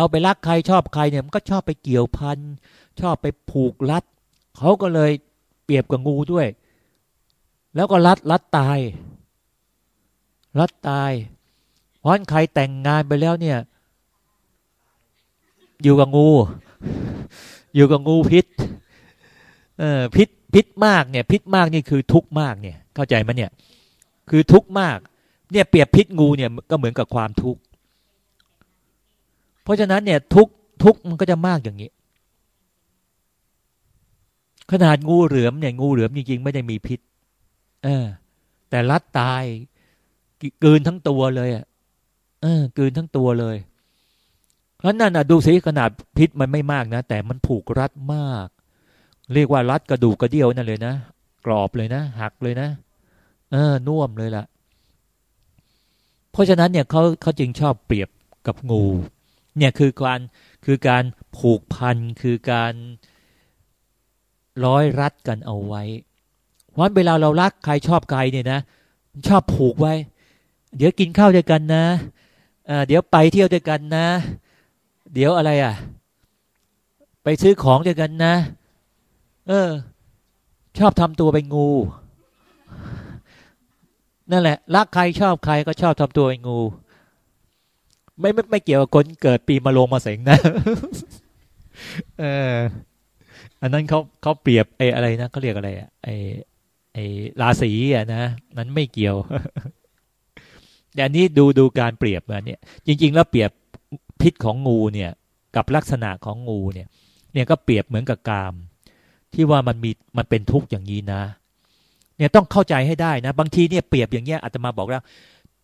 เราไปรักใครชอบใครเนี่ยมันก็ชอบไปเกี่ยวพันชอบไปผูกรัดเขาก็เลยเปรียบกับงูด้วย แล้วก็รัดรัดตาย รัดตายเพราะใครแต่งงานไปแล้วเนี่ย อยู่กับงู อยู่กับงูพิษเออพิษพิษมากเนี่ย พิษมากนี่คือทุกข์มากเนี่ย เข้าใจไหมเนี่ย คือทุกข์มาก เนี่ยเปรียบพิษงูเนี่ยก็เหมือนกับความทุกข์ ราะฉะนั้นเนี่ยทุกทุกมันก็จะมากอย่างนี้ ขนาดงูเหลือมเนี่ยงูเหลือมจริงๆไม่ได้มีพิษ เออ แต่รัดตายกืนทั้งตัวเลยอะเออกืนทั้งตัวเลยเพราะนั่นอะดูสิขนาดพิษมันไม่มากนะ แต่มันผูกรัดมาก เรียกว่ารัดกระดูกกระเดี่ยวนั่นเลยนะกรอบเลยนะหักเลยนะเออน่วมเลยล่ะ เพราะฉะนั้นเนี่ยเขาเขาจึงชอบเปรียบกับงู เนี่ยคือการคือการผูกพันคือการร้อยรัดกันเอาไว้เพราะเวลาเรารักใครชอบใครเนี่ยนะชอบผูกไว้ เดี๋ยวกินข้าวด้วยกันนะเดี๋ยวไปเที่ยวด้วยกันนะ เดี๋ยวอะไรอะ ไปซื้อของด้วยกันนะ เออ ชอบทำตัวเป็นงู นั่นแหละ รักใครชอบใครก็ชอบทำตัวเป็นงู ไม่ไม่ไม่เกี่ยวกับคนเกิดปีมะโรงมาเสงนะ เออ อันนั้นเขาเขาเปรียบไอ้อะไรนะเขาเรียกอะไรอะไอ้ไอ้ราศีอะนะนั้นไม่เกี่ยวแต่อันนี้ดูดูการเปรียบมาเนี่ย จริง ๆ แล้วเปรียบพิษของงูเนี่ย กับลักษณะของงูเนี่ย เนี่ยก็เปรียบเหมือนกับกาม ที่ว่ามันมีมันเป็นทุกข์อย่างนี้นะ เนี่ยต้องเข้าใจให้ได้นะ บางทีเนี่ยเปรียบอย่างเงี้ยอาตมาบอกแล้ว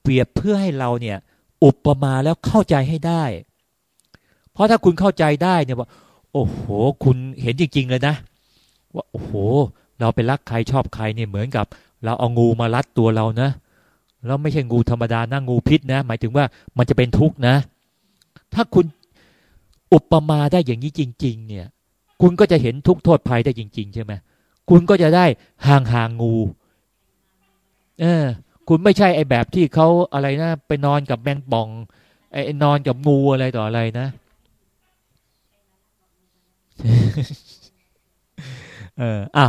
เปรียบเพื่อให้เราเนี่ย อุปมาแล้วเข้าใจให้ได้ เพราะถ้าคุณเข้าใจได้เนี่ยว่า โอ้โห คุณเห็นจริง ๆ เลยนะ ว่าโอ้โห เราไปรักใครชอบใครเนี่ยเหมือนกับ เราเอางูมารัดตัวเรานะแล้วไม่ใช่งูธรรมดานะงูพิษนะ หมายถึงว่ามันจะเป็นทุกข์นะ ถ้าคุณอุปมาได้อย่างนี้จริง ๆ เนี่ย คุณก็จะเห็นทุกโทษภัยได้จริง ๆ ใช่ไหมคุณก็จะได้ห่างห่างงู เออ คุณไม่ใช่ไอ้แบบที่เขาอะไรนะ ไปนอนกับแมงป่อง ไอ้นอนกับงูอะไรต่ออะไรนะเอออะ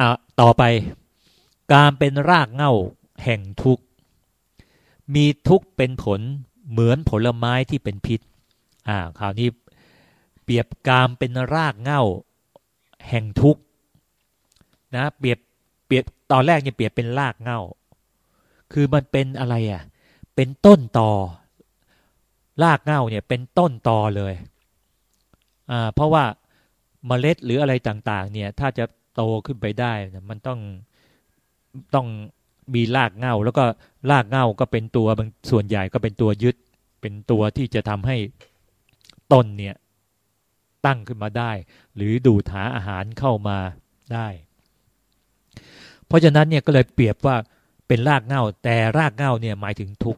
อะต่อไป การเป็นรากเง่าแห่งทุกข์ มีทุกข์เป็นผลเหมือนผลไม้ที่เป็นพิษ อ่าคราวนี้เปรียบกามเป็นรากเง่าแห่งทุกข์นะเปรียบเปรียบตอนแรกเนี่ยเปรียบเป็นรากเง่า คือมันเป็นอะไรอะ เป็นต้นตอรากเง่าเนี่ยเป็นต้นตอเลยอ่าเพราะว่าเมล็ดหรืออะไรต่าง ๆ เนี่ย ถ้าจะโตขึ้นไปได้มันต้องต้องมีรากเง่า แล้วก็รากเง่าก็เป็นตัวบางส่วนใหญ่ก็เป็นตัวยึด เป็นตัวที่จะทำให้ต้นเนี่ย ตั้งขึ้นมาได้ หรือดูดหาอาหารเข้ามาได้ เพราะฉะนั้นเนี่ยก็เลยเปรียบว่า เป็นรากเง่า แต่รากเง่าเนี่ยหมายถึงทุก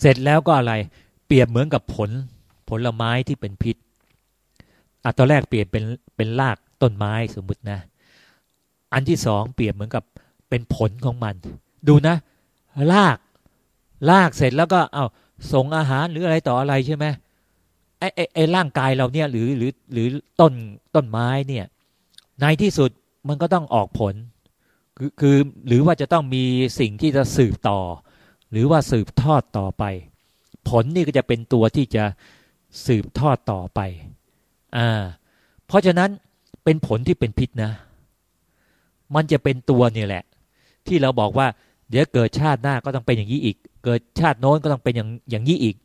เสร็จแล้วก็อะไรเปรียบเหมือนกับผลผลไม้ที่เป็นพิษอะตอนแรกเปรียบเป็นเป็นรากต้นไม้สมมุตินะ อันที่สองเปรียบเหมือนกับเป็นผลของมัน ดูนะลากลากเสร็จแล้วก็เอาส่งอาหารหรืออะไรต่ออะไรใช่ไหมไอ้ไอ้ไอ้ร่างกายเราเนี่ยหรือหรือหรือต้นต้นไม้เนี่ยในที่สุดมันก็ต้องออกผล คือคือหรือว่าจะต้องมีสิ่งที่จะสืบต่อ หรือว่าสืบทอดต่อไป ผลนี่ก็จะเป็นตัวที่จะสืบทอดต่อไปอ่าเพราะฉะนั้นเป็นผลที่เป็นพิษนะ มันจะเป็นตัวเนี่ยแหละ ที่เราบอกว่า เดี๋ยวเกิดชาติหน้าก็ต้องเป็นอย่างนี้อีก เกิดชาติโน้นก็ต้องเป็นอย่างอย่างนี้อีก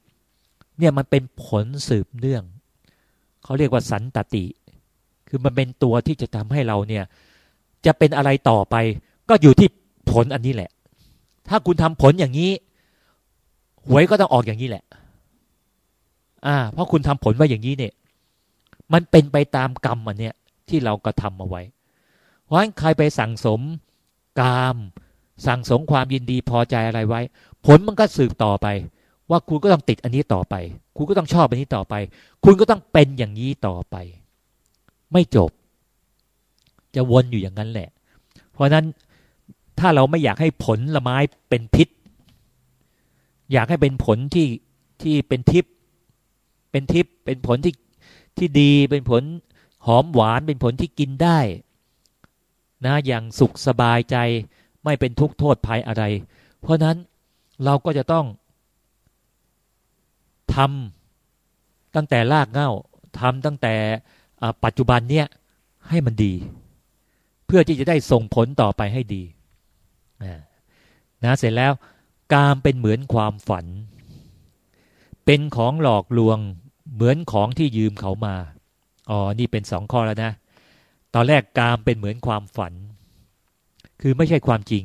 เนี่ยมันเป็นผลสืบเนื่องเขาเรียกว่าสันตติ คือมันเป็นตัวที่จะทำให้เราเนี่ย จะเป็นอะไรต่อไป ก็อยู่ที่ผลอันนี้แหละ ถ้าคุณทำผลอย่างนี้ หวยก็ต้องออกอย่างนี้แหละ อ่า เพราะคุณทำผลไว้อย่างนี้เนี่ย มันเป็นไปตามกรรมอันเนี้ยที่เรากระทาเอาไว้ เพราะฉะนั้นใครไปสั่งสมกาม สั่งสมความยินดีพอใจอะไรไว้ ผลมันก็สืบต่อไป ว่าคุณก็ต้องติดอันนี้ต่อไป คุณก็ต้องชอบอันนี้ต่อไป คุณก็ต้องเป็นอย่างนี้ต่อไป ไม่จบ จะวนอยู่อย่างนั้นแหละ เพราะนั้นถ้าเราไม่อยากให้ผลละไม้เป็นพิษ อยากให้เป็นผลที่ที่เป็นทิพย์เป็นทิพย์เป็นผลที่ที่ดีเป็นผลหอมหวานเป็นผลที่กินได้ นะอย่างสุขสบายใจไม่เป็นทุกข์โทษภัยอะไร เพราะนั้นเราก็จะต้องทำตั้งแต่รากเง้าทำตั้งแต่ปัจจุบันเนี่ยให้มันดี เพื่อที่จะได้ส่งผลต่อไปให้ดีนะเสร็จแล้วกามเป็นเหมือนความฝัน เป็นของหลอกลวงเหมือนของที่ยืมเขามาอ๋อนี่เป็นสองข้อแล้วนะ ตอนแรกกามเป็นเหมือนความฝัน คือไม่ใช่ความจริง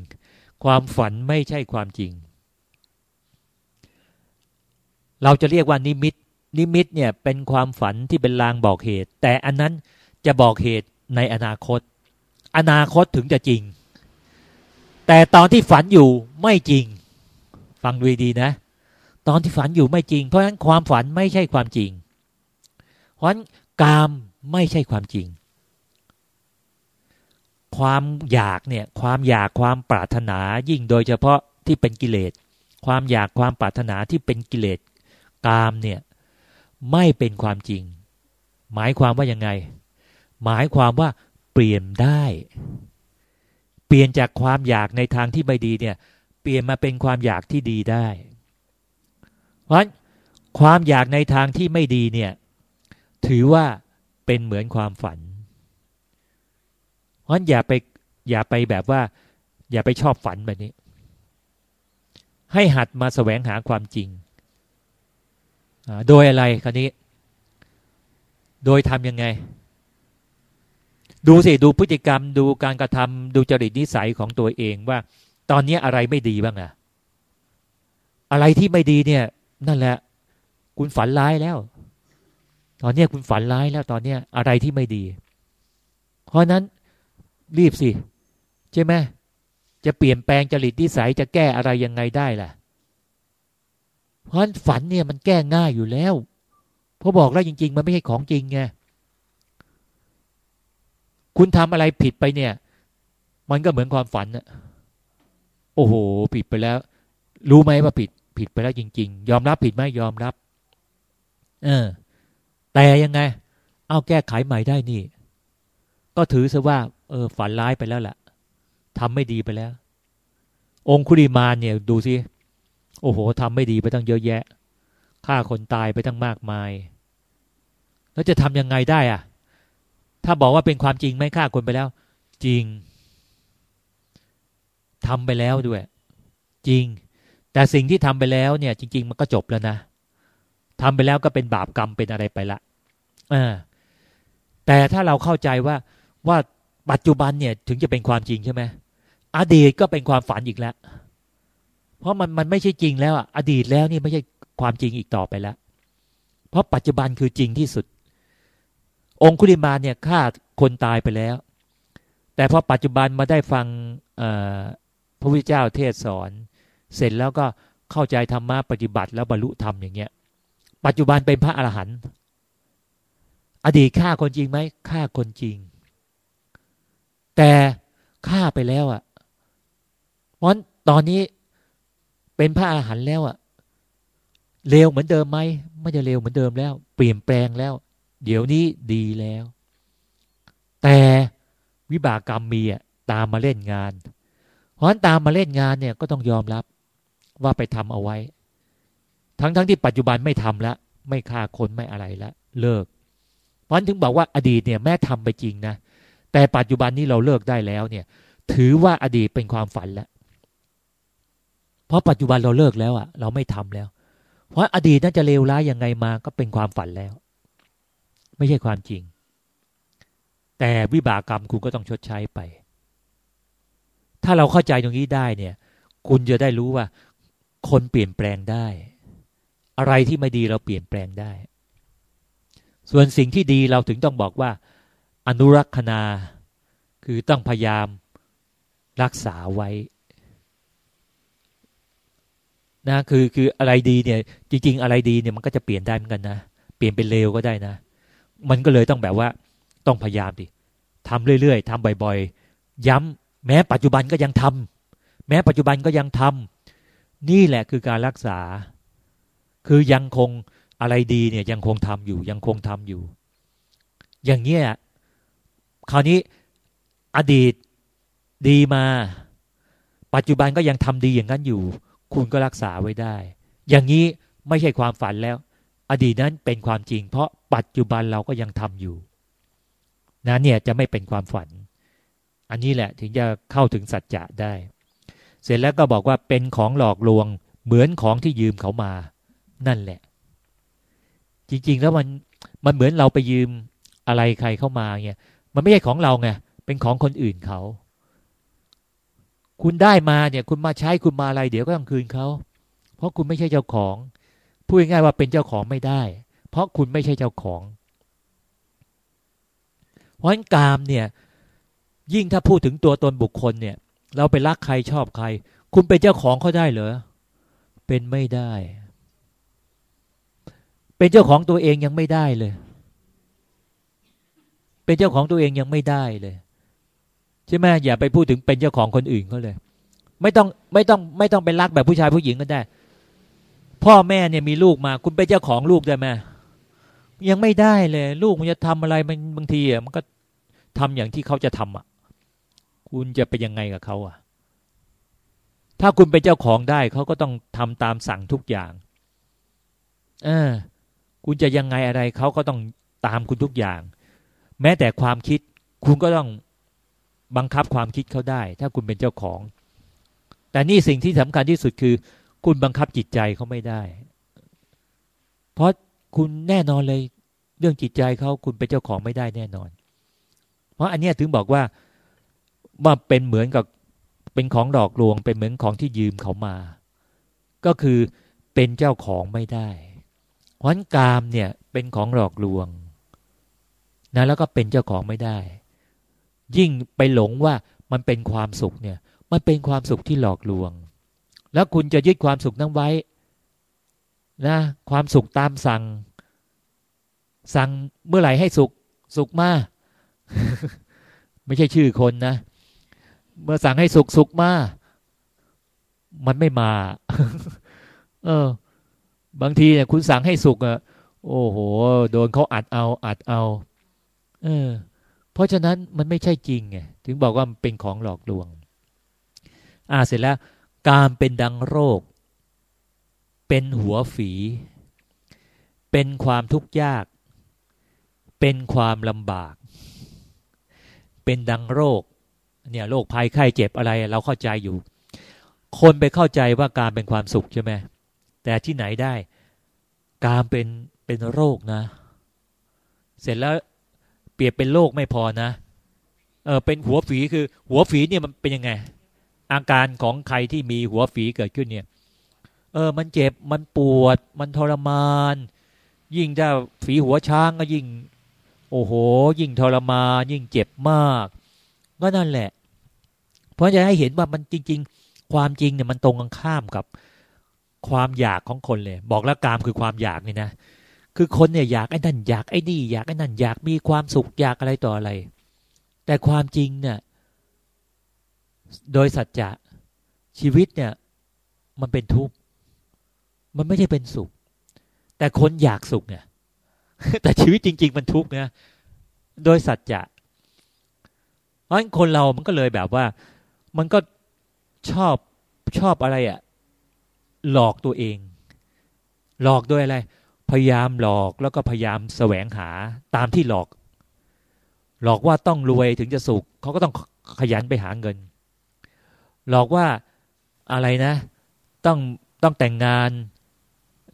ความฝันไม่ใช่ความจริง เราจะเรียกว่านิมิต นิมิตเนี่ยเป็นความฝันที่เป็นลางบอกเหตุ แต่อันนั้นจะบอกเหตุในอนาคต อนาคตถึงจะจริง แต่ตอนที่ฝันอยู่ไม่จริง ฟังดูดีนะ ตอนที่ฝันอยู่ไม่จริง เพราะฉะนั้นความฝันไม่ใช่ความจริง เพราะฉะนั้นกามไม่ใช่ความจริง ความอยากเนี่ยความอยากความปรารถนายิ่งโดยเฉพาะที่เป็นกิเลสความอยากความปรารถนาที่เป็นกิเลสกามเนี่ยไม่เป็นความจริง หมายความว่ายังไง หมายความว่า เปลี่ยนได้ เปลี่ยนจากความอยากในทางที่ไม่ดีเนี่ย เปลี่ยนมาเป็นความอยากที่ดีได้ เพราะความอยากในทางที่ไม่ดีเนี่ย ถือว่าเป็นเหมือนความฝัน เพราะอย่าไปอย่าไปแบบว่า อย่าไปชอบฝันแบบนี้ ให้หัดมาแสวงหาความจริง โดยอะไรครนี้ โดยทำยังไง ดูสิดูพฤติกรรมดูการกระทำดูจริตนิสัยของตัวเองว่า ตอนนี้อะไรไม่ดีบ้างอะอะไรที่ไม่ดีเนี่ย นั่นแหละ คุณฝันร้ายแล้ว ตอนนี้คุณฝันร้ายแล้ว ตอนนี้อะไรที่ไม่ดี เพราะนั้นรีบสิ ใช่ไหมจะเปลี่ยนแปลงจริตนิสัยจะแก้อะไรยังไงได้ล่ะ เพราะฝันเนี่ยมันแก้ง่ายอยู่แล้วเพราะบอกแล้วจริง ๆ มันไม่ใช่ของจริงไง คุณทำอะไรผิดไปเนี่ย มันก็เหมือนความฝันอะโอ้โห ผิดไปแล้ว รู้ไหมว่าผิด ผิดไปแล้วจริง ๆ ยอมรับผิดไหมยอมรับ เออ แต่ยังไง เอาแก้ไขใหม่ได้นี่ ก็ถือซะว่า เออ ฝันร้ายไปแล้วแหละทำไม่ดีไปแล้ว องคุริมานเนี่ย ดูสิโอ้โหทำไม่ดีไปตั้งเยอะแยะฆ่าคนตายไปตั้งมากมาย แล้วจะทำยังไงได้อะ ถ้าบอกว่าเป็นความจริงไม่ฆ่าคนไปแล้ว จริงทำไปแล้วด้วย จริง แต่สิ่งที่ทำไปแล้วเนี่ย จริง ๆ มันก็จบแล้วนะทำไปแล้วก็เป็นบาปกรรมเป็นอะไรไปละอแต่ถ้าเราเข้าใจว่าว่าปัจจุบันเนี่ย ถึงจะเป็นความจริงใช่ไหมอดีตก็เป็นความฝันอีกแล้ว เพราะมันมันไม่ใช่จริงแล้วอะอดีตแล้วนี่ไม่ใช่ความจริงอีกต่อไปแล้ว เพราะปัจจุบันคือจริงที่สุด องคุลิมาเนี่ยฆ่าคนตายไปแล้ว แต่พอปัจจุบันมาได้ฟังพระพุทธเจ้าเทศสอน เสร็จแล้วก็เข้าใจธรรมะปฏิบัติแล้วบรรลุธรรมอย่างเงี้ย ปัจจุบันเป็นพระอรหันต์อดีตฆ่าคนจริงไหมฆ่าคนจริง แต่ฆ่าไปแล้วอะ่ะเพราะตอนนี้เป็นพระอรหันต์แล้วอะ่ะเลวเหมือนเดิมไหมไม่จะเลวเหมือนเดิมแล้ว เปลี่ยนแปลงแล้ว เดี๋ยวนี้ดีแล้ว แต่วิบากกรรมมีอะตามมาเล่นงาน เพราะฉะนั้นตามมาเล่นงานเนี่ยก็ต้องยอมรับว่าไปทำเอาไว้ ทั้งๆทที่ปัจจุบันไม่ทำล้วไม่ฆ่าคนไม่อะไรล้วเลิก เพราะฉะนั้นถึงบอกว่าอดีตเนี่ยแม่ทำไปจริงนะแต่ปัจจุบันนี้เราเลิกได้แล้วเนี่ย ถือว่าอดีตเป็นความฝันแล้วเพราะปัจจุบันเราเลิกแล้วอะ่ะ เราไม่ทำแล้ว เพราะอดีตน่าจะเลวร้ายยังไงมาก็เป็นความฝันแล้ว ไม่ใช่ความจริง แต่วิบากกรรมคุณก็ต้องชดใช้ไป ถ้าเราเข้าใจตรงนี้ได้เนี่ย คุณจะได้รู้ว่า คนเปลี่ยนแปลงได้ อะไรที่ไม่ดีเราเปลี่ยนแปลงได้ ส่วนสิ่งที่ดีเราถึงต้องบอกว่า อนุรักษณาคือต้องพยายามรักษาไว้นะคือคืออะไรดีเนี่ย จริง ๆ อะไรดีเนี่ยมันก็จะเปลี่ยนได้เหมือนกันนะ เปลี่ยนเป็นเลวก็ได้นะ มันก็เลยต้องแบบว่าต้องพยายามดิทำเรื่อยๆทำบ่อยๆ ย้ำแม้ปัจจุบันก็ยังทำแม้ปัจจุบันก็ยังทำนี่แหละคือการรักษา คือยังคงอะไรดีเนี่ยยังคงทำอยู่ ยังคงทำอยู่ อย่างเงี้ยคราวนี้อดีตดีมา ปัจจุบันก็ยังทำดีอย่างนั้นอยู่ คุณก็รักษาไว้ได้ อย่างนี้ไม่ใช่ความฝันแล้ว อดีตนั้นเป็นความจริง เพราะปัจจุบันเราก็ยังทำอยู่นะเนี่ยจะไม่เป็นความฝัน อันนี้แหละถึงจะเข้าถึงสัจจะได้ เสร็จแล้วก็บอกว่าเป็นของหลอกลวงเหมือนของที่ยืมเขามา นั่นแหละ จริง ๆ แล้วมันมันเหมือนเราไปยืมอะไรใครเข้ามาเนี่ยมันไม่ใช่ของเราไงเป็นของคนอื่นเขา คุณได้มาเนี่ย คุณมาใช้คุณมาอะไร เดี๋ยวก็ต้องคืนเขาเพราะคุณไม่ใช่เจ้าของ พูดง่ายว่าเป็นเจ้าของไม่ได้ เพราะคุณไม่ใช่เจ้าของ เพราะงั้นกามเนี่ย ยิ่งถ้าพูดถึงตัวตนบุคคลเนี่ย เราไปรักใครชอบใคร คุณเป็นเจ้าของเขาได้เหรอเป็นไม่ได้ เป็นเจ้าของตัวเองยังไม่ได้เลย เป็นเจ้าของตัวเองยังไม่ได้เลยใช่ไหมอย่าไปพูดถึงเป็นเจ้าของคนอื่นเขาเลย ไม่ต้องไม่ต้องไม่ต้องเป็นรักแบบผู้ชายผู้หญิงก็ได้ พ่อแม่เนี่ยมีลูกมา คุณเป็นเจ้าของลูกได้ไหมยังไม่ได้เลย ลูกมันจะทำอะไรมันบางทีอะมันก็ทำอย่างที่เขาจะทำอะ คุณจะไปยังไงกับเขาอะ ถ้าคุณเป็นเจ้าของได้เขาก็ต้องทำตามสั่งทุกอย่างเออคุณจะยังไงอะไรเขาก็ต้องตามคุณทุกอย่าง แม้แต่ความคิด คุณก็ต้องบังคับความคิดเขาได้ ถ้าคุณเป็นเจ้าของ แต่นี่สิ่งที่สำคัญที่สุดคือ คุณบังคับจิตใจเขาไม่ได้ เพราะคุณแน่นอนเลย เรื่องจิตใจเขาคุณเป็นเจ้าของไม่ได้แน่นอน เพราะอันนี้ถึงบอกว่าว่าเป็นเหมือนกับเป็นของดอกลวงเป็นเหมือนของที่ยืมเขามา ก็คือเป็นเจ้าของไม่ได้เพราะกามเนี่ยเป็นของหลอกลวงนะแล้วก็เป็นเจ้าของไม่ได้ ยิ่งไปหลงว่ามันเป็นความสุขเนี่ย มันเป็นความสุขที่หลอกลวง แล้วคุณจะยึดความสุขนั้นไว้นะความสุขตามสั่ง สั่งเมื่อไหร่ให้สุข สุขมาไม่ใช่ชื่อคนนะ เมื่อสั่งให้สุขสุขมามันไม่มา เออ บางทีเนี่ยคุณสั่งให้สุขอะโอ้โห โดนเขาอัดเอาอัดเอา เออ เพราะฉะนั้นมันไม่ใช่จริงไงถึงบอกว่ามันเป็นของหลอกลวง อ่าเสร็จแล้ว การเป็นดังโรค เป็นหัวฝี เป็นความทุกข์ยาก เป็นความลำบาก เป็นดังโรค เนี่ยโรคภัยไข้เจ็บอะไร เราเข้าใจอยู่ คนไปเข้าใจว่าการเป็นความสุขใช่ไหมแต่ที่ไหนได้ การเป็นเป็นโรคนะ เสร็จแล้วเปรียบเป็นโรคไม่พอนะเออเป็นหัวฝีคือ หัวฝีเนี่ยมันเป็นยังไง อาการของใครที่มีหัวฝีเกิดขึ้นเนี่ย เออ มันเจ็บมันปวด มันทรมาน ยิ่งถ้าฝีหัวช้างก็ยิ่ง โอ้โห ยิ่งทรมานยิ่งเจ็บมาก ก็นั่นแหละ เพราะจะให้เห็นว่ามันจริง ๆ ความจริงเนี่ยมันตรงกันข้ามกับความอยากของคนเลย บอกแล้วกามคือความอยากนี่นะคือคนเนี่ยอยากไอ้นั่นอยากไอ้นี่อยากไอ้นั่นอยากมีความสุขอยากอะไรต่ออะไร แต่ความจริงเนี่ย โดยสัจจะชีวิตเนี่ย มันเป็นทุกข์มันไม่ใช่เป็นสุข แต่คนอยากสุขเนี่ย แต่ชีวิตจริง ๆ มันทุกข์นะโดยสัจจะเพราะฉะนั้นคนเรามันก็เลยแบบว่า มันก็ชอบชอบอะไรอะ่ะหลอกตัวเอง หลอกด้วยอะไร พยายามหลอกแล้วก็พยายามแสวงหาตามที่หลอก หลอกว่าต้องรวยถึงจะสุขเขาก็ต้องขยันไปหาเงิน หลอกว่าอะไรนะ ต้องต้องแต่งงาน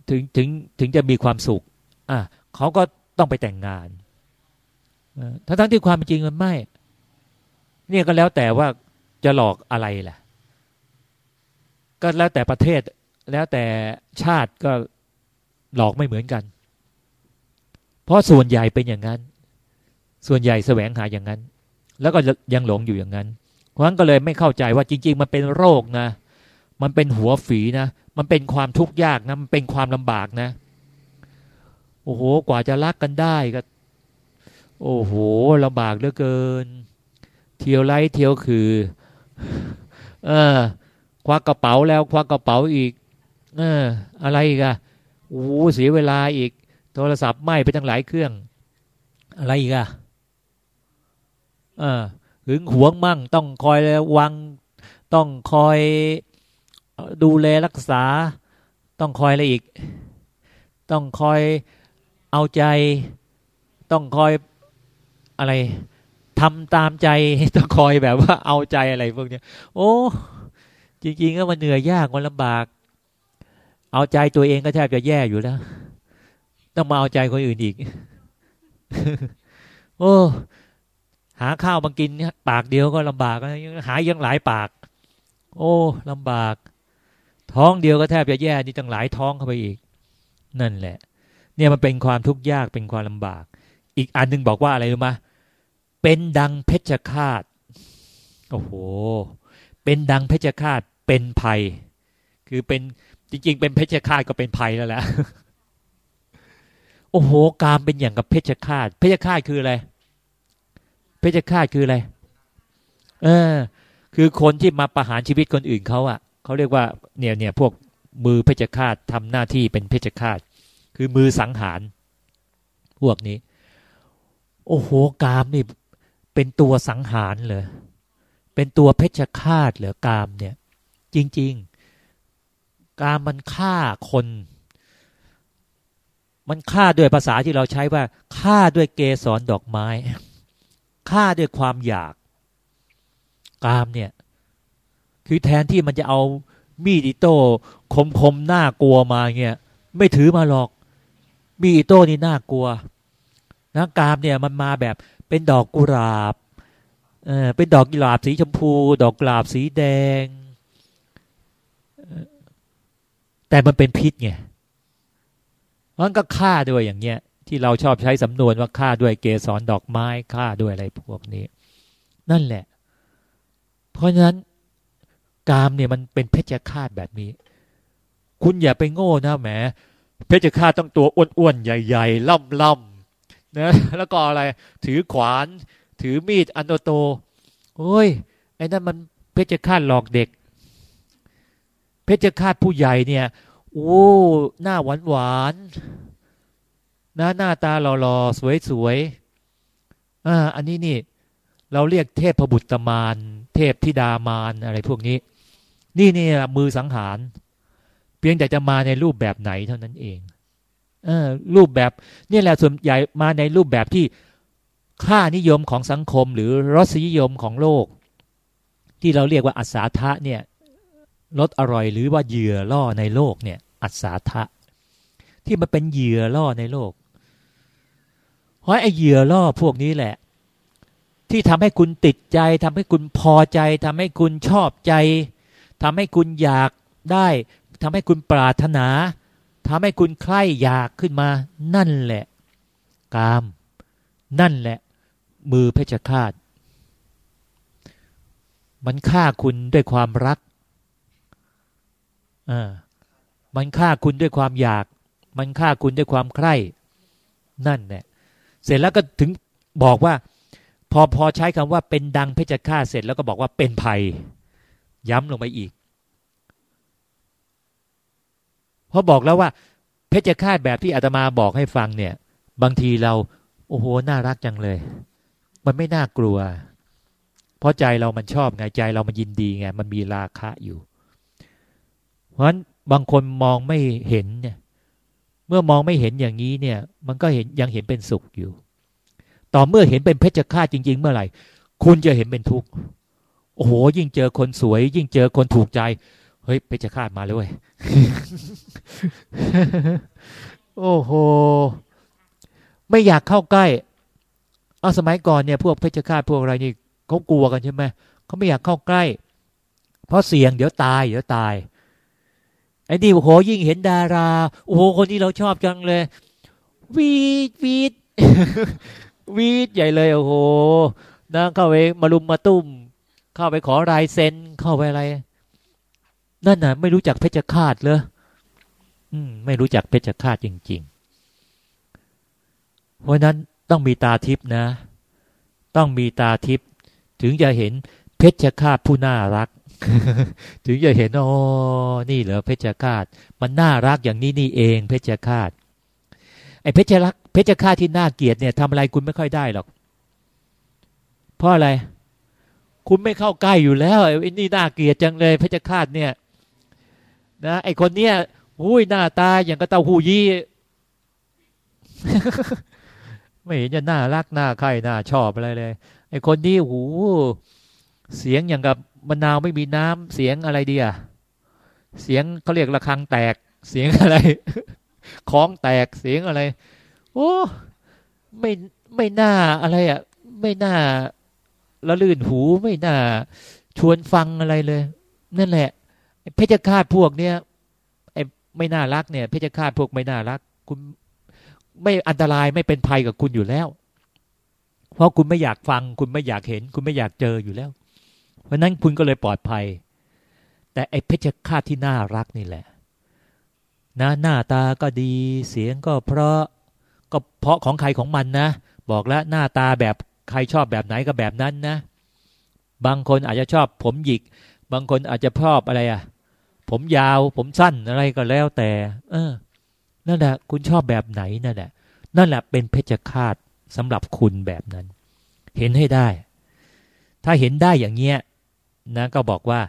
ถึงถึงถึงจะมีความสุขอะเขาก็ต้องไปแต่งงานทั้งทั้งที่ความจริงมันไม่ เนี่ยก็แล้วแต่ว่าจะหลอกอะไรแหละก็แล้วแต่ประเทศแล้วแต่ชาติก็หลอกไม่เหมือนกัน เพราะส่วนใหญ่เป็นอย่างนั้น ส่วนใหญ่แสวงหาอย่างนั้น แล้วก็ยังหลงอยู่อย่างนั้น ราะฉะนั้นก็เลยไม่เข้าใจว่าจริง ๆ มันเป็นโรคนะ มันเป็นหัวฝีนะ มันเป็นความทุกข์ยากนะ มันเป็นความลำบากนะ โอ้โห กว่าจะรักกันได้ก็ โอ้โหลำบากเหลือเกิน เที่ยวไล่เที่ยวคือ เออ ควักกระเป๋าแล้ว ควักกระเป๋าอีก เออ อะไรอีกอะโอ้เสียเวลาอีก โทรศัพท์ไหม้ไปทั้งหลายเครื่อง อะไรอีกอะเออ หึงหวงมั่ง ต้องคอยระวัง ต้องคอยดูแลรักษา ต้องคอยอะไรอีก ต้องคอยเอาใจ ต้องคอยอะไรทำตามใจต้องคอยแบบว่าเอาใจอะไรพวกนี้โอ้ จริงๆก็มันเหนื่อยยากมันลำบาก เอาใจตัวเองก็แทบจะแย่อยู่แล้ว ต้องมาเอาใจคนอื่นอีก โอ้ หาข้าวมากินปากเดียวก็ลำบากหายังหลายปาก โอ้ลำบาก ท้องเดียวก็แทบจะแย่นี่ตั้งหลายท้องเข้าไปอีก นั่นแหละ เนี่ยมันเป็นความทุกข์ยากเป็นความลำบาก อีกอันนึงบอกว่าอะไรรู้ไหมเป็นดังเพชฌฆาตโอ้โห เป็นดังเพชฌฆาตเป็นภัย คือเป็นจริง ๆ เป็นเพชฌฆาตก็เป็นภัยแล้วแหละโอ้โห กามเป็นอย่างกับเพชฌฆาตเพชฌฆาตคืออะไร เพชฌฆาตคืออะไร เออ คือคนที่มาประหารชีวิตคนอื่นเขาอะ่ะเขาเรียกว่าเนี่ยเนี่ยพวกมือเพชฌฆาตทำหน้าที่เป็นเพชฌฆาต คือมือสังหาร พวกนี้ โอ้โหกามนี่ เป็นตัวสังหารเหรอเป็นตัวเพชฌฆาตเหรอกามเนี่ย จริง ๆ กามมันฆ่าคน มันฆ่าด้วยภาษาที่เราใช้ว่าฆ่าด้วยเกสรดอกไม้ ฆ่าด้วยความอยาก กามเนี่ย คือแทนที่มันจะเอามีดอิโต้คมๆน่ากลัวมาเงี้ยไม่ถือมาหรอก มีดอิโต้นี่น่ากลัวนะกามเนี่ยมันมาแบบเป็นดอกกุหลาบเออเป็นดอกกุหลาบสีชมพู ดอกกุหลาบสีแดง แต่มันเป็นพิษไงมันก็ฆ่าด้วยอย่างเงี้ย ที่เราชอบใช้สำนวนว่าฆ่าด้วยเกสรดอกไม้ฆ่าด้วยอะไรพวกนี้ นั่นแหละ เพราะฉะนั้นกามเนี่ยมันเป็นเพชฌฆาตแบบนี้ คุณอย่าไปโง่นะแหมเพชฌฆาตต้องตัวอ้วนๆใหญ่ ๆ ล่ำๆนะแล้วก็อะไร ถือขวาน ถือมีดอันโตโตโอ้ยไอ้นั่นมันเพชฌฆาตหลอกเด็ก เพชฌฆาตผู้ใหญ่เนี่ยโอ้หน้าหวานหวาน นะหน้าตาหล่อๆสวยๆอ่าอันนี้นี่ เราเรียกเทพบุตรมารเทพธิดามารอะไรพวกนี้ นี่นี่มือสังหาร เพียงแต่จะมาในรูปแบบไหนเท่านั้นเองรูปแบบนี่แหละส่วนใหญ่มาในรูปแบบที่ค่านิยมของสังคม หรือรสนิยมของโลก ที่เราเรียกว่าอัศาทะเนี่ยรสอร่อยหรือว่าเหยื่อล่อในโลกเนี่ยอัศาทะที่มันเป็นเหยื่อล่อในโลก เพราะไอ้เหยื่อล่อพวกนี้แหละ ที่ทำให้คุณติดใจทำให้คุณพอใจทำให้คุณชอบใจทำให้คุณอยากได้ทำให้คุณปรารถนาทำให้คุณใคร่อยากขึ้นมา นั่นแหละ กาม นั่นแหละ มือเพชฌฆาต มันฆ่าคุณด้วยความรักอ่ามันฆ่าคุณด้วยความอยาก มันฆ่าคุณด้วยความใคร่ นั่นแหละ เสร็จแล้วก็ถึงบอกว่า พอพอใช้คำว่าเป็นดังเพชฌฆาตเสร็จแล้วก็บอกว่าเป็นภัย ย้ำลงไปอีกเพราะบอกแล้วว่า เพชฌฆาตแบบที่อาตมาบอกให้ฟังเนี่ย บางทีเราโอ้โหน่ารักจังเลย มันไม่น่ากลัว เพราะใจเรามันชอบไงใจเรามันยินดีไงมันมีราคะอยู่ เพราะฉะนั้นบางคนมองไม่เห็นเนี่ย เมื่อมองไม่เห็นอย่างนี้เนี่ย มันก็เห็นยังเห็นเป็นสุขอยู่ ต่อเมื่อเห็นเป็นเพชฌฆาตจริง ๆ เมื่อไหร่ คุณจะเห็นเป็นทุกข์โอ้โห ยิ่งเจอคนสวย ยิ่งเจอคนถูกใจ เฮ้ยเพชฌฆาตมาเลยเว้โอ้โห ไม่อยากเข้าใกล้เอาสมัยก่อนเนี่ยพวกเพชฌฆาตพวกอะไรนี่เขากลัวกันใช่ไหมเขาไม่อยากเข้าใกล้ เพราะเสี่ยงเดี๋ยวตายเดี๋ยวตาย ไอ้นี่โอ้โหยิ่งเห็นดารา โอ้โหคนที่เราชอบจังเลย วีดวีดวีดใหญ่เลยโอ้โหนะเข้าไปมาลุมมาตุ้ม เข้าไปขอรายเซ็นเข้าไปอะไร นั่นน่ะ ไม่รู้จักเพชฌฆาตเลยอืม ไม่รู้จักเพชฌฆาตจริง ๆ เพราะนั้นต้องมีตาทิพนะ ต้องมีตาทิพถึงจะเห็นเพชฌฆาตผู้น่ารัก ถึงจะเห็นอ๋อนี่เหรอเพชฌฆาต มันน่ารักอย่างนี้นี่เอง เพชฌฆาตไอ้เพชรรักเพชรฆาตที่น่าเกลียดเนี่ยทำอะไรคุณไม่ค่อยได้หรอก เพราะอะไร คุณไม่เข้าใกล้อยู่แล้วไอ้นี่น่าเกลียดจังเลยเพชรฆาตเนี่ยนะไอ้คนเนี้ยอุ้ยหน้าตาอย่างกระเต้าหู้ยี่ไม่เห็นจะน่ารักน่าใครน่าชอบอะไรเลย ไอ้คนนี้โอ้เสียงอย่างกับ มะนาวไม่มีน้ำเสียงอะไรดีอะเสียงเขาเรียกระฆังแตก เสียงอะไรคองแตกเสียงอะไร โอ้ไม่ไม่น่าอะไรอะ ไม่น่าละลื่นหูไม่น่า ชวนฟังอะไรเลย นั่นแหละเพชฌฆาตพวกเนี้ยไอ้ไม่น่ารักเนี่ย เพชฌฆาตพวกไม่น่ารัก คุณไม่อันตรายไม่เป็นภัยกับคุณอยู่แล้ว เพราะคุณไม่อยากฟัง คุณไม่อยากเห็น คุณไม่อยากเจออยู่แล้ว เพราะนั้นคุณก็เลยปลอดภัย แต่ไอ้เพชฌฆาตที่น่ารักนี่แหละนะหน้าตาก็ดีเสียงก็เพราะก็เพราะของใครของมันนะ บอกแล้วหน้าตาแบบใครชอบแบบไหนก็แบบนั้นนะ บางคนอาจจะชอบผมหยิก บางคนอาจจะชอบอะไรอะ่ะ ผมยาวผมสั้นอะไรก็แล้วแต่ เออ นั่นแหละคุณชอบแบบไหนนั่นแหละนั่นแหละเป็นเพชฌฆาตสำหรับคุณแบบนั้น เห็นให้ได้ ถ้าเห็นได้อย่างเงี้ย นะก็บอกว่า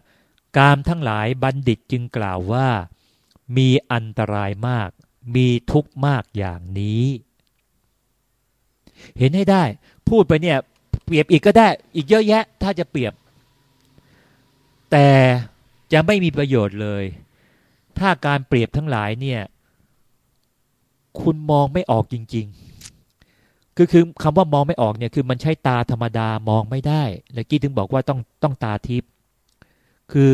กามทั้งหลายบัณฑิตจึงกล่าวว่า มีอันตรายมาก มีทุกข์มากอย่างนี้ เห็นให้ได้ พูดไปเนี่ย เปรียบอีกก็ได้ อีกเยอะแยะ ถ้าจะเปรียบ แต่จะไม่มีประโยชน์เลย ถ้าการเปรียบทั้งหลายเนี่ย คุณมองไม่ออกจริง ๆ คือคือคำว่ามองไม่ออกเนี่ยคือมันใช้ตาธรรมดามองไม่ได้แล้วกี้ถึงบอกว่าต้องต้องตาทิพย์คือ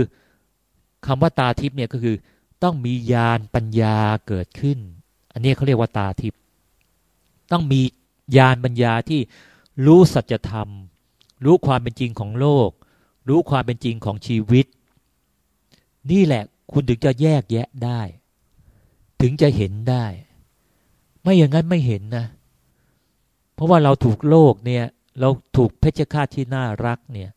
คำว่าตาทิพย์เนี่ยก็คือ ต้องมีญาณปัญญาเกิดขึ้น อันนี้เขาเรียกว่าตาทิพย์ต้องมีญาณปัญญาที่รู้สัจธรรม รู้ความเป็นจริงของโลก รู้ความเป็นจริงของชีวิต นี่แหละคุณถึงจะแยกแยะได้ ถึงจะเห็นได้ ไม่อย่างนั้นไม่เห็นนะ เพราะว่าเราถูกโลกเนี่ย เราถูกเพชฌฆาตที่น่ารักเนี่ย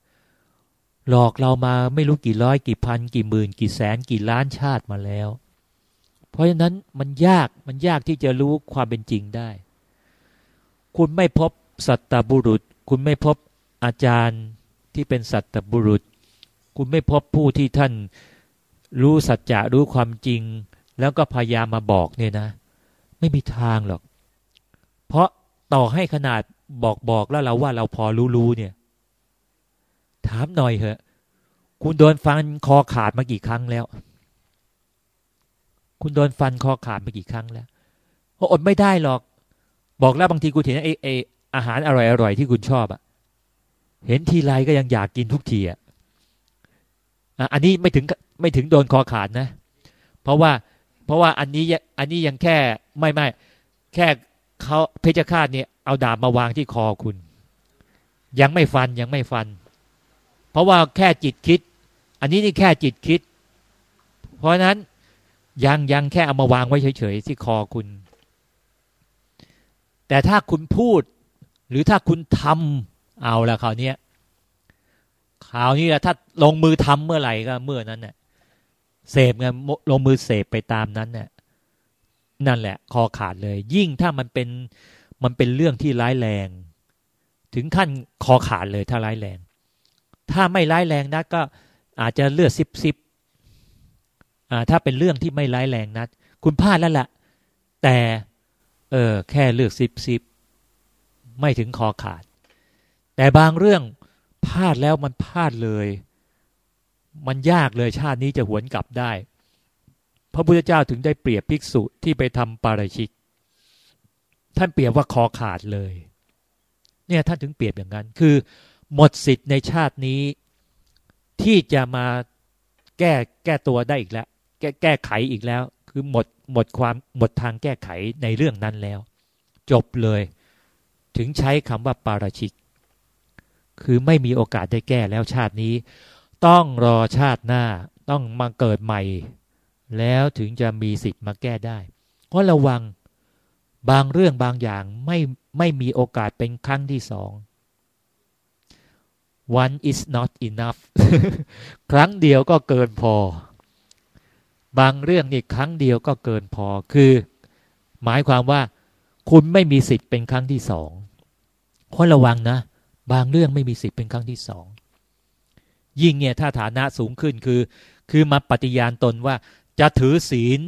หลอกเรามาไม่รู้กี่ร้อยกี่พัน กี่หมื่น กี่แสน กี่ล้านชาติมาแล้ว เพราะฉะนั้นมันยากมันยากที่จะรู้ความเป็นจริงได้ คุณไม่พบสัตตบุรุษ คุณไม่พบอาจารย์ที่เป็นสัตตบุรุษ คุณไม่พบผู้ที่ท่านรู้สัจจะรู้ความจริง แล้วก็พยายามมาบอกเนี่ยนะ ไม่มีทางหรอก เพราะ ต่อให้ขนาดบอกบอกแล้วเราว่าเราพอรู้รู้เนี่ย ถามหน่อยเถอะ คุณโดนฟันคอขาดมากี่ครั้งแล้ว คุณโดนฟันคอขาดมากี่ครั้งแล้วอดไม่ได้หรอก บอกแล้วบางทีคุณเห็นไอ้ไอ้อาหารอร่อยอร่อยที่คุณชอบอะเห็นทีไรก็ยังอยากกินทุกทีอะอันนี้ไม่ถึงไม่ถึงโดนคอขาดนะ เพราะว่า เพราะว่าอันนี้อันนี้ยังแค่ไม่ไม่แค่ เขาเพชฌฆาตเนี่ยเอาดาบมาวางที่คอคุณ ยังไม่ฟันยังไม่ฟัน เพราะว่าแค่จิตคิด อันนี้นี่แค่จิตคิด เพราะนั้นยังยังแค่เอามาวางไว้เฉยๆที่คอคุณ แต่ถ้าคุณพูด หรือถ้าคุณทำเอาละคราวนี้คราวนี้ถ้าลงมือทำเมื่อไหร่ก็เมื่อนั้นเนี่ยเสพไงลงมือเสพไปตามนั้นเนี่ย นั่นแหละ คอขาดเลย ยิ่งถ้ามันเป็นมันเป็นเรื่องที่ร้ายแรง ถึงขั้นคอขาดเลยถ้าร้ายแรง ถ้าไม่ร้ายแรงนักก็อาจจะเลือดซิบซิบอ่าถ้าเป็นเรื่องที่ไม่ร้ายแรงนักคุณพลาดแล้วละ่ะ แต่เออแค่เลือดซิบซิบไม่ถึงคอขาด แต่บางเรื่องพลาดแล้วมันพลาดเลย มันยากเลยชาตินี้จะหวนกลับได้ พระพุทธเจ้าถึงได้เปรียบภิกษุที่ไปทำปาราชิก ท่านเปรียบว่าคอขาดเลย เนี่ยท่านถึงเปรียบอย่างนั้น คือ หมดสิทธิ์ในชาตินี้ ที่จะมาแก้แก้ตัวได้อีกแล้ว แก้แก้ไขอีกแล้ว คือหมดหมดความหมดทางแก้ไขในเรื่องนั้นแล้ว จบเลย ถึงใช้คำว่าปาราชิก คือไม่มีโอกาสได้แก้แล้วชาตินี้ ต้องรอชาติหน้าต้องมาเกิดใหม่ แล้วถึงจะมีสิทธิ์มาแก้ได้เพราะระวังบางเรื่องบางอย่างไม่ไม่มีโอกาสเป็นครั้งที่สอง one is not enough ครั้งเดียวก็เกินพอ บางเรื่องนี่ครั้งเดียวก็เกินพอ คือ หมายความว่า คุณไม่มีสิทธิ์เป็นครั้งที่สองเพราะระวังนะ บางเรื่องไม่มีสิทธิ์เป็นครั้งที่สอง ยิ่งเนี่ยถ้าฐานะสูงขึ้นคือ คือมาปฏิญาณตนว่า จะถือศีล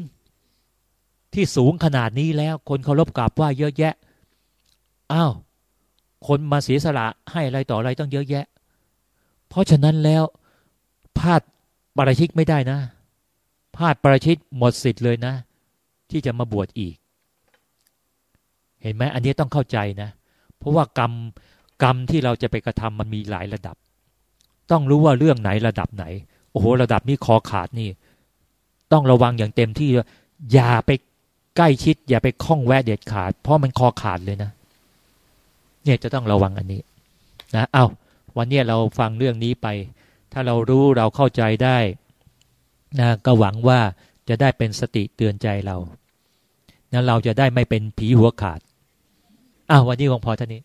ที่สูงขนาดนี้แล้ว คนเคารพกราบไหว้เยอะแยะอ้าวคนมาเสียสละให้อะไรต่ออะไรต้องเยอะแยะ เพราะฉะนั้นแล้วพลาดปราชิกไม่ได้นะพลาดปราชิกหมดสิทธิ์เลยนะ ที่จะมาบวชอีก เห็นไหมอันนี้ต้องเข้าใจนะ เพราะว่ากรรมกรรมที่เราจะไปกระทำมันมีหลายระดับ ต้องรู้ว่าเรื่องไหนระดับไหน โอ้โห ระดับนี้คอขาดนี่ ต้องระวังอย่างเต็มที่ อย่าไปใกล้ชิด อย่าไปคล้องแวะเด็ดขาด เพราะมันคอขาดเลยนะ เนี่ยจะต้องระวังอันนี้นะเอา้าวันนี้เราฟังเรื่องนี้ไป ถ้าเรารู้เราเข้าใจได้นะก็หวังว่าจะได้เป็นสติเตือนใจเรานะเราจะได้ไม่เป็นผีหัวขาดอ้าววันนี้หลวงพ่อท่านนี้